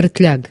partilhado.